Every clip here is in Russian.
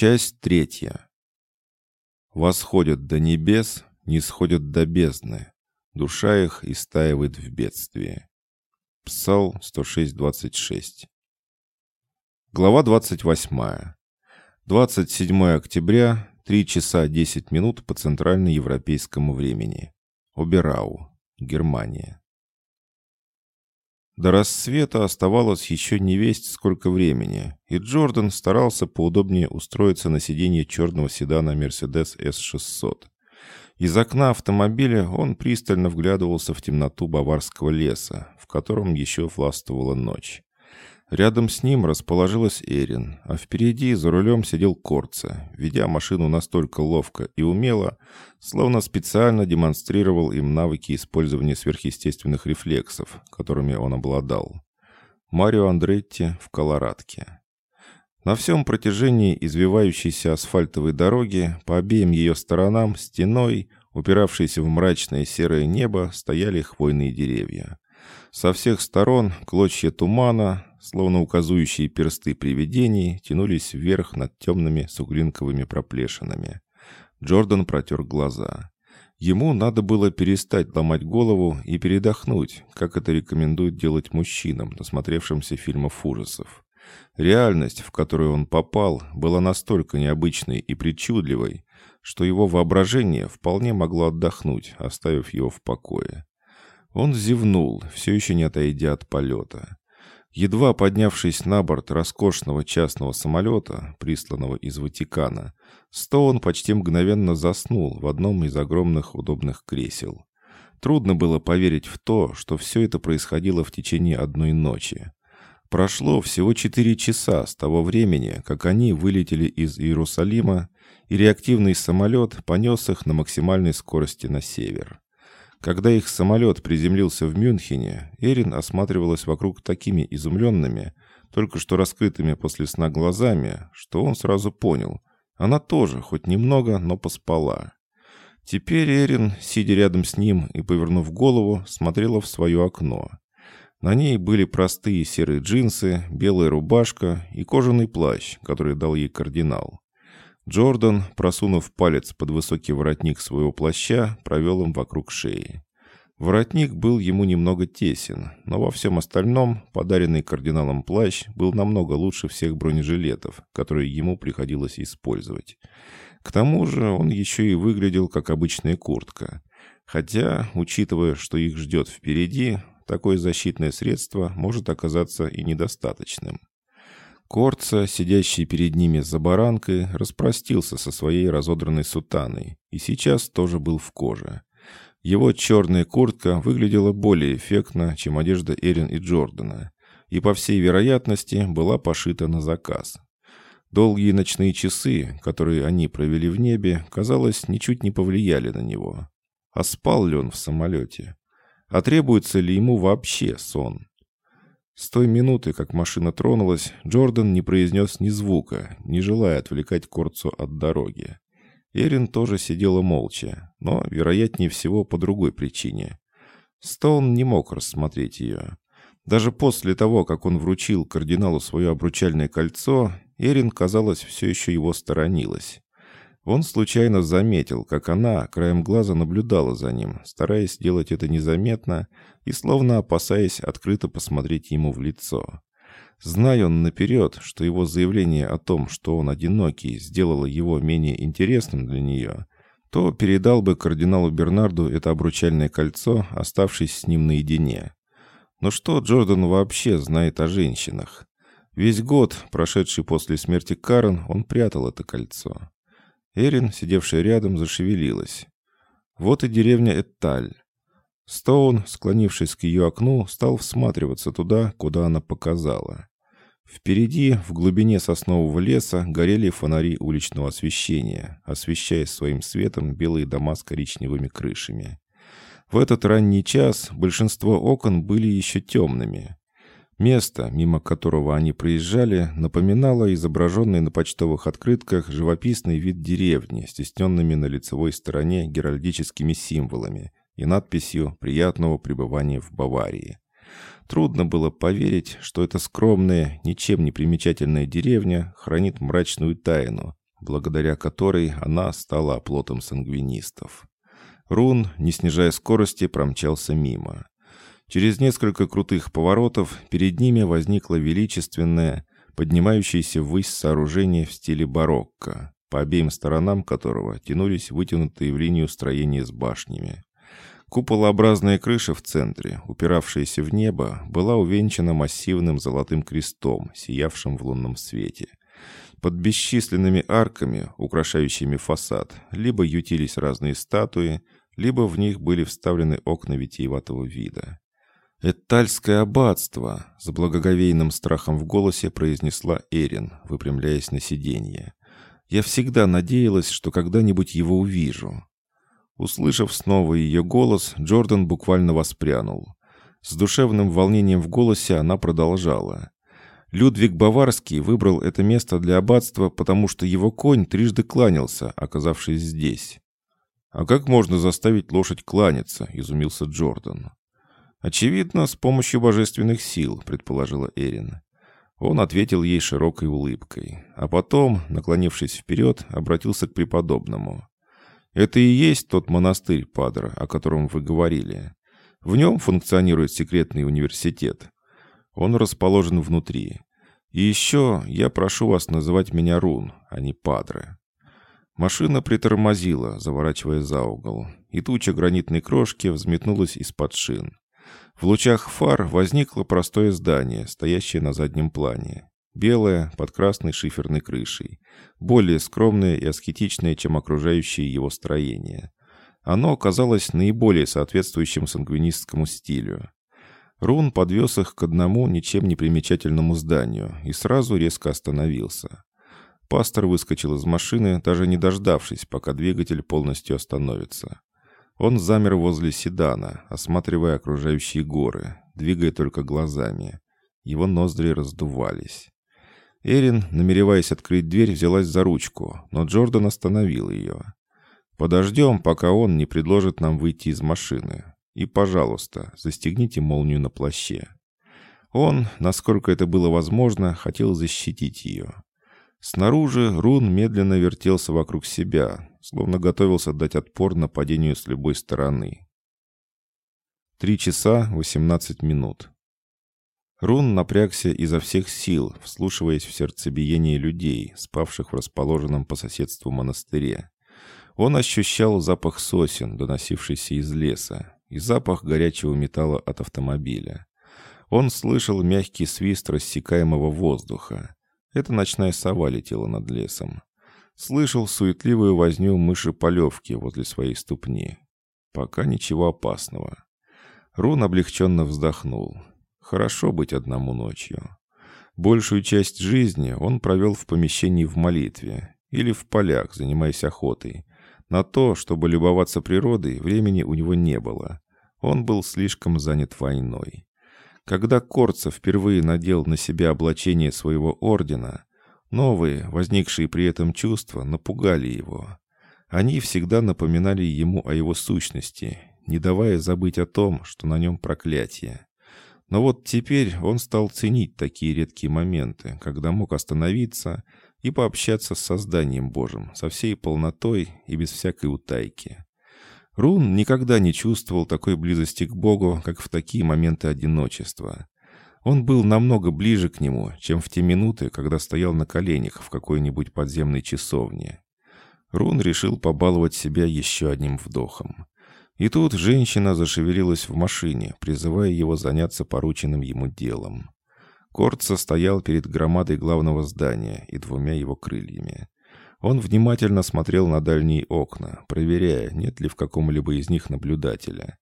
Часть третья. Восходят до небес, не сходят до бездны. Душа их истаивает в бедствии. Псал 106.26. Глава 28. 27 октября, 3 часа 10 минут по центральноевропейскому времени. Оберау, Германия. До рассвета оставалось еще не весть сколько времени, и Джордан старался поудобнее устроиться на сиденье черного седана Mercedes S600. Из окна автомобиля он пристально вглядывался в темноту баварского леса, в котором еще властвовала ночь. Рядом с ним расположилась Эрин, а впереди за рулем сидел Корца, ведя машину настолько ловко и умело, словно специально демонстрировал им навыки использования сверхъестественных рефлексов, которыми он обладал. Марио Андретти в Колорадке. На всем протяжении извивающейся асфальтовой дороги по обеим ее сторонам стеной, упиравшейся в мрачное серое небо, стояли хвойные деревья. Со всех сторон клочья тумана, словно указующие персты привидений, тянулись вверх над темными суглинковыми проплешинами. Джордан протер глаза. Ему надо было перестать ломать голову и передохнуть, как это рекомендуют делать мужчинам, насмотревшимся фильмов ужасов. Реальность, в которую он попал, была настолько необычной и причудливой, что его воображение вполне могло отдохнуть, оставив его в покое. Он зевнул, все еще не отойдя от полета. Едва поднявшись на борт роскошного частного самолета, присланного из Ватикана, Стоун почти мгновенно заснул в одном из огромных удобных кресел. Трудно было поверить в то, что все это происходило в течение одной ночи. Прошло всего четыре часа с того времени, как они вылетели из Иерусалима, и реактивный самолет понес их на максимальной скорости на север. Когда их самолет приземлился в Мюнхене, Эрин осматривалась вокруг такими изумленными, только что раскрытыми после сна глазами, что он сразу понял. Она тоже, хоть немного, но поспала. Теперь Эрин, сидя рядом с ним и повернув голову, смотрела в свое окно. На ней были простые серые джинсы, белая рубашка и кожаный плащ, который дал ей кардинал. Джордан, просунув палец под высокий воротник своего плаща, провел им вокруг шеи. Воротник был ему немного тесен, но во всем остальном подаренный кардиналом плащ был намного лучше всех бронежилетов, которые ему приходилось использовать. К тому же он еще и выглядел как обычная куртка. Хотя, учитывая, что их ждет впереди, такое защитное средство может оказаться и недостаточным. Корца, сидящий перед ними за баранкой, распростился со своей разодранной сутаной и сейчас тоже был в коже. Его черная куртка выглядела более эффектно, чем одежда Эрин и Джордана, и, по всей вероятности, была пошита на заказ. Долгие ночные часы, которые они провели в небе, казалось, ничуть не повлияли на него. А спал ли он в самолете? А требуется ли ему вообще сон? С той минуты, как машина тронулась, Джордан не произнес ни звука, не желая отвлекать Корцу от дороги. Эрин тоже сидела молча, но, вероятнее всего, по другой причине. Стоун не мог рассмотреть ее. Даже после того, как он вручил кардиналу свое обручальное кольцо, Эрин, казалось, все еще его сторонилась. Он случайно заметил, как она краем глаза наблюдала за ним, стараясь сделать это незаметно и словно опасаясь открыто посмотреть ему в лицо. Зная он наперед, что его заявление о том, что он одинокий, сделало его менее интересным для нее, то передал бы кардиналу Бернарду это обручальное кольцо, оставшись с ним наедине. Но что Джордан вообще знает о женщинах? Весь год, прошедший после смерти Карен, он прятал это кольцо. Эрин, сидевшая рядом, зашевелилась. Вот и деревня Этталь. Стоун, склонившись к ее окну, стал всматриваться туда, куда она показала. Впереди, в глубине соснового леса, горели фонари уличного освещения, освещая своим светом белые дома с коричневыми крышами. В этот ранний час большинство окон были еще темными. Место, мимо которого они проезжали, напоминало изображенный на почтовых открытках живописный вид деревни с на лицевой стороне геральдическими символами и надписью «Приятного пребывания в Баварии». Трудно было поверить, что эта скромная, ничем не примечательная деревня хранит мрачную тайну, благодаря которой она стала оплотом сангвинистов. Рун, не снижая скорости, промчался мимо. Через несколько крутых поворотов перед ними возникло величественное, поднимающееся ввысь сооружение в стиле барокко, по обеим сторонам которого тянулись вытянутые в линию строения с башнями. Куполообразная крыша в центре, упиравшаяся в небо, была увенчана массивным золотым крестом, сиявшим в лунном свете. Под бесчисленными арками, украшающими фасад, либо ютились разные статуи, либо в них были вставлены окна витиеватого вида. «Этальское аббатство!» — с благоговейным страхом в голосе произнесла Эрин, выпрямляясь на сиденье. «Я всегда надеялась, что когда-нибудь его увижу». Услышав снова ее голос, Джордан буквально воспрянул. С душевным волнением в голосе она продолжала. Людвиг Баварский выбрал это место для аббатства, потому что его конь трижды кланялся, оказавшись здесь. «А как можно заставить лошадь кланяться?» — изумился Джордан. «Очевидно, с помощью божественных сил», — предположила Эрин. Он ответил ей широкой улыбкой, а потом, наклонившись вперед, обратился к преподобному. «Это и есть тот монастырь, Падре, о котором вы говорили. В нем функционирует секретный университет. Он расположен внутри. И еще я прошу вас называть меня Рун, а не Падре». Машина притормозила, заворачивая за угол, и туча гранитной крошки взметнулась из-под шин. В лучах фар возникло простое здание, стоящее на заднем плане. Белое, под красной шиферной крышей. Более скромное и аскетичное, чем окружающее его строение. Оно оказалось наиболее соответствующим сангвинистскому стилю. Рун подвез их к одному ничем не примечательному зданию и сразу резко остановился. Пастор выскочил из машины, даже не дождавшись, пока двигатель полностью остановится. Он замер возле седана, осматривая окружающие горы, двигая только глазами. Его ноздри раздувались. Эрин, намереваясь открыть дверь, взялась за ручку, но Джордан остановил ее. «Подождем, пока он не предложит нам выйти из машины. И, пожалуйста, застегните молнию на плаще». Он, насколько это было возможно, хотел защитить ее. Снаружи Рун медленно вертелся вокруг себя, словно готовился дать отпор нападению с любой стороны. Три часа восемнадцать минут. Рун напрягся изо всех сил, вслушиваясь в сердцебиение людей, спавших в расположенном по соседству монастыре. Он ощущал запах сосен, доносившийся из леса, и запах горячего металла от автомобиля. Он слышал мягкий свист рассекаемого воздуха. Эта ночная сова летела над лесом. Слышал суетливую возню мыши-полевки возле своей ступни. Пока ничего опасного. Рун облегченно вздохнул. Хорошо быть одному ночью. Большую часть жизни он провел в помещении в молитве или в полях, занимаясь охотой. На то, чтобы любоваться природой, времени у него не было. Он был слишком занят войной. Когда Корца впервые надел на себя облачение своего ордена, новые, возникшие при этом чувства, напугали его. Они всегда напоминали ему о его сущности, не давая забыть о том, что на нем проклятие. Но вот теперь он стал ценить такие редкие моменты, когда мог остановиться и пообщаться с Созданием Божьим со всей полнотой и без всякой утайки. Рун никогда не чувствовал такой близости к Богу, как в такие моменты одиночества. Он был намного ближе к нему, чем в те минуты, когда стоял на коленях в какой-нибудь подземной часовне. Рун решил побаловать себя еще одним вдохом. И тут женщина зашевелилась в машине, призывая его заняться порученным ему делом. Корт стоял перед громадой главного здания и двумя его крыльями. Он внимательно смотрел на дальние окна, проверяя, нет ли в каком-либо из них наблюдателя.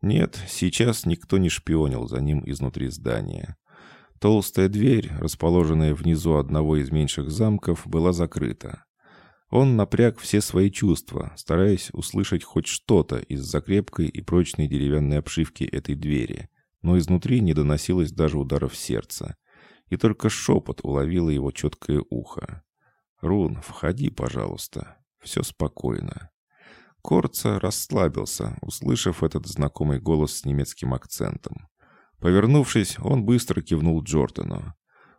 Нет, сейчас никто не шпионил за ним изнутри здания. Толстая дверь, расположенная внизу одного из меньших замков, была закрыта. Он напряг все свои чувства, стараясь услышать хоть что-то из-за крепкой и прочной деревянной обшивки этой двери, но изнутри не доносилось даже ударов сердца, и только шепот уловило его четкое ухо. «Рун, входи, пожалуйста. Все спокойно». Корца расслабился, услышав этот знакомый голос с немецким акцентом. Повернувшись, он быстро кивнул Джордану.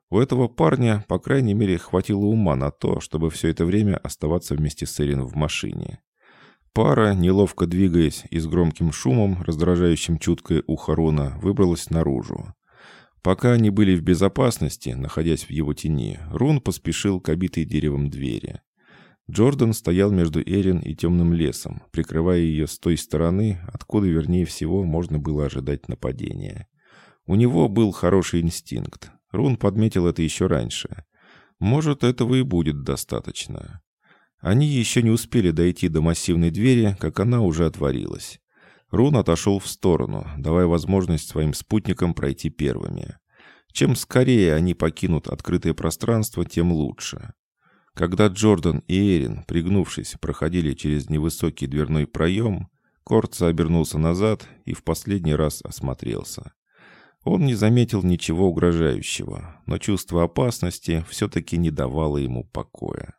У этого парня, по крайней мере, хватило ума на то, чтобы все это время оставаться вместе с Эрин в машине. Пара, неловко двигаясь и с громким шумом, раздражающим чуткое ухо Рона, выбралась наружу. Пока они были в безопасности, находясь в его тени, Рун поспешил к обитой деревом двери. Джордан стоял между Эрин и темным лесом, прикрывая ее с той стороны, откуда, вернее всего, можно было ожидать нападения. У него был хороший инстинкт. Рун подметил это еще раньше. Может, этого и будет достаточно. Они еще не успели дойти до массивной двери, как она уже отворилась. Рун отошел в сторону, давая возможность своим спутникам пройти первыми. Чем скорее они покинут открытое пространство, тем лучше. Когда Джордан и Эрин, пригнувшись, проходили через невысокий дверной проем, Корца обернулся назад и в последний раз осмотрелся. Он не заметил ничего угрожающего, но чувство опасности все-таки не давало ему покоя.